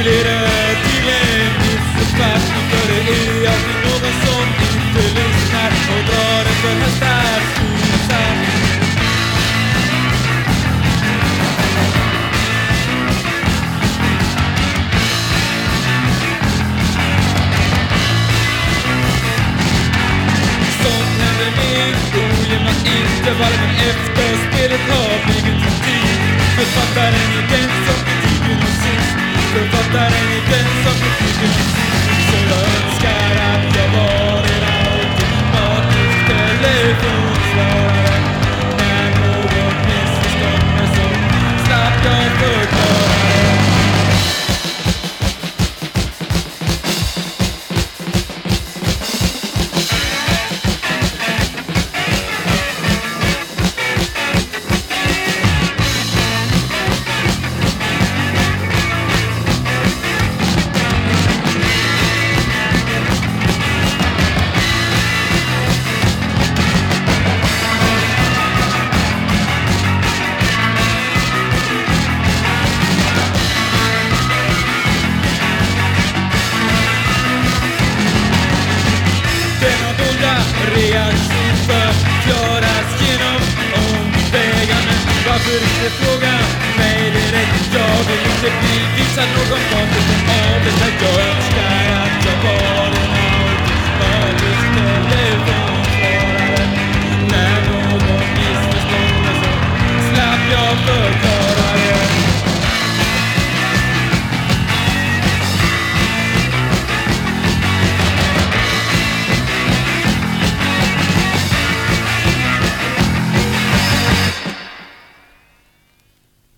formulerar ett inlägg Missuppfattning för det är alltid någon som inte lyssnar och drar en för stark slutsats med historien man inte varven efter Spelet har blivit en tid. Författaren i den Författaren är den som reaktion förklaras genom omvägarna Varför inte fråga mig direkt? Jag vill inte bli visad någon form av det här Jag önskar att jag var